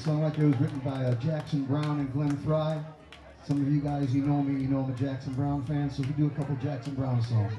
Song right there was written by uh, Jackson Browne and Glenn Frey. Some of you guys, you know me, you know I'm a Jackson Browne fan, so we do a couple Jackson Browne songs.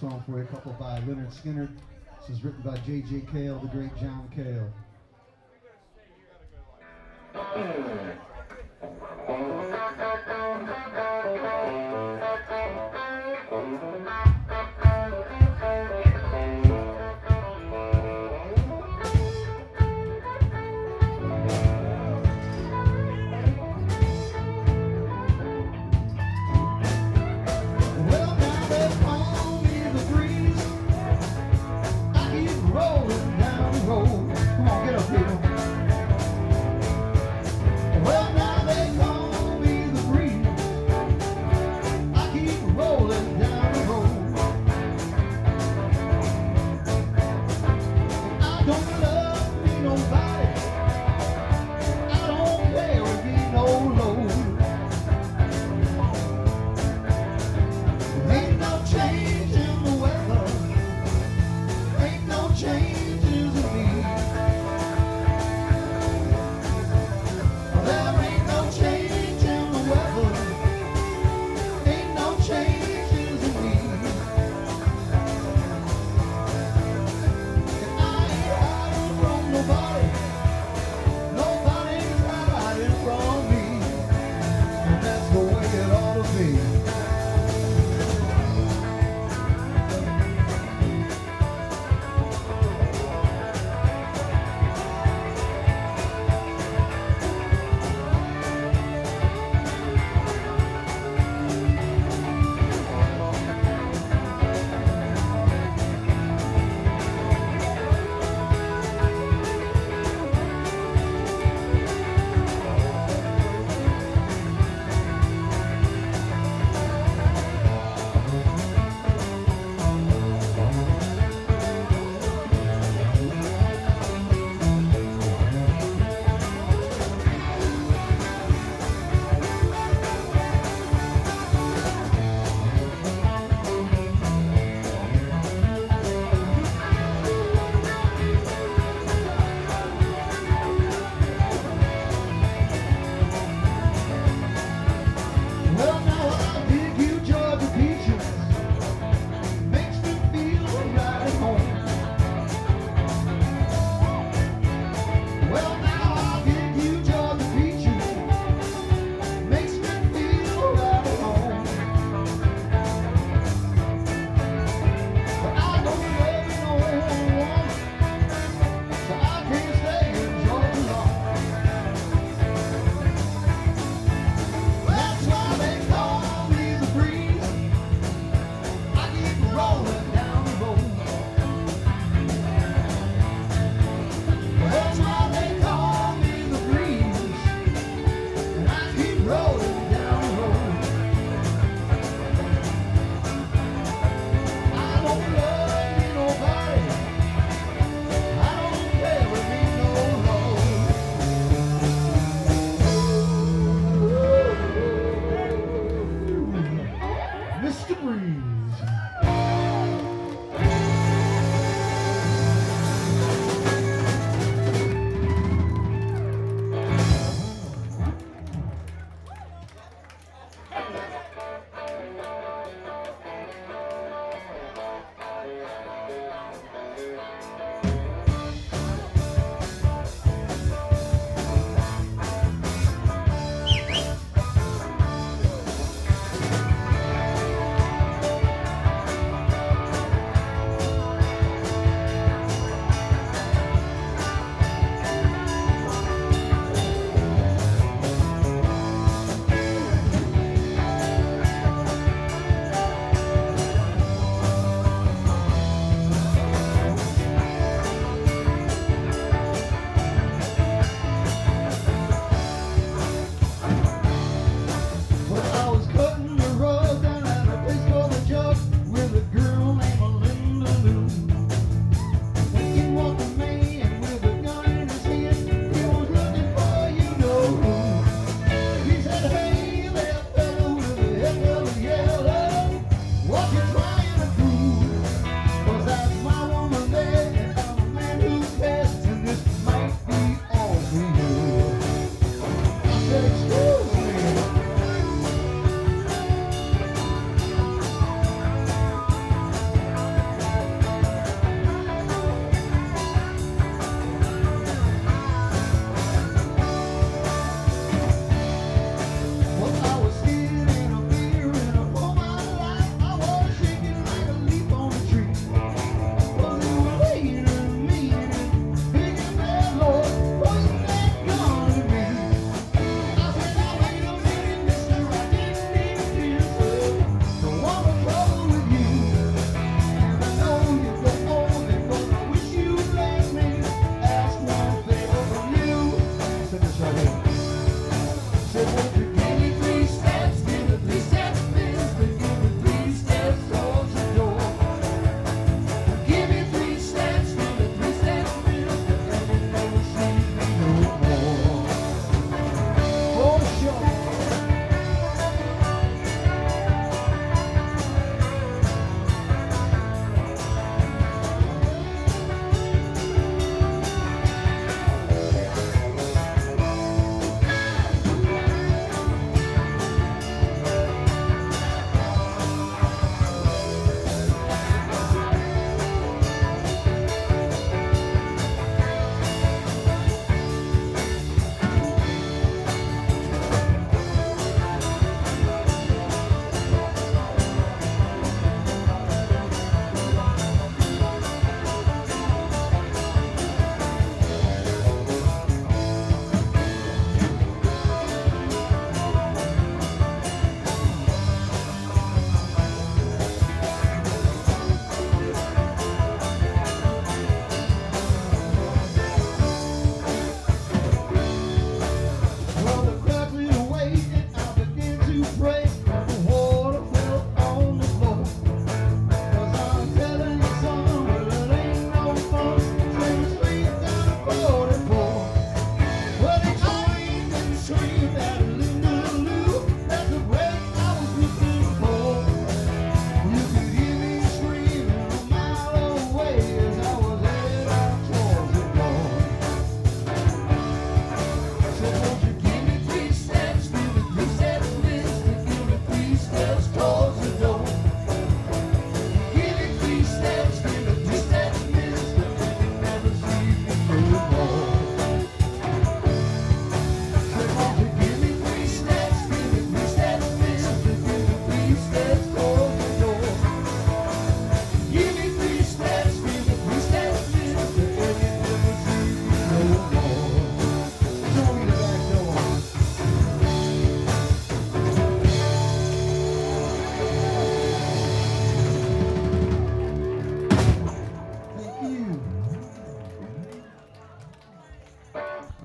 song for you, a couple by Lynyrd Skynyrd. This is written by J.J. Cale, the great John Cale. Oh.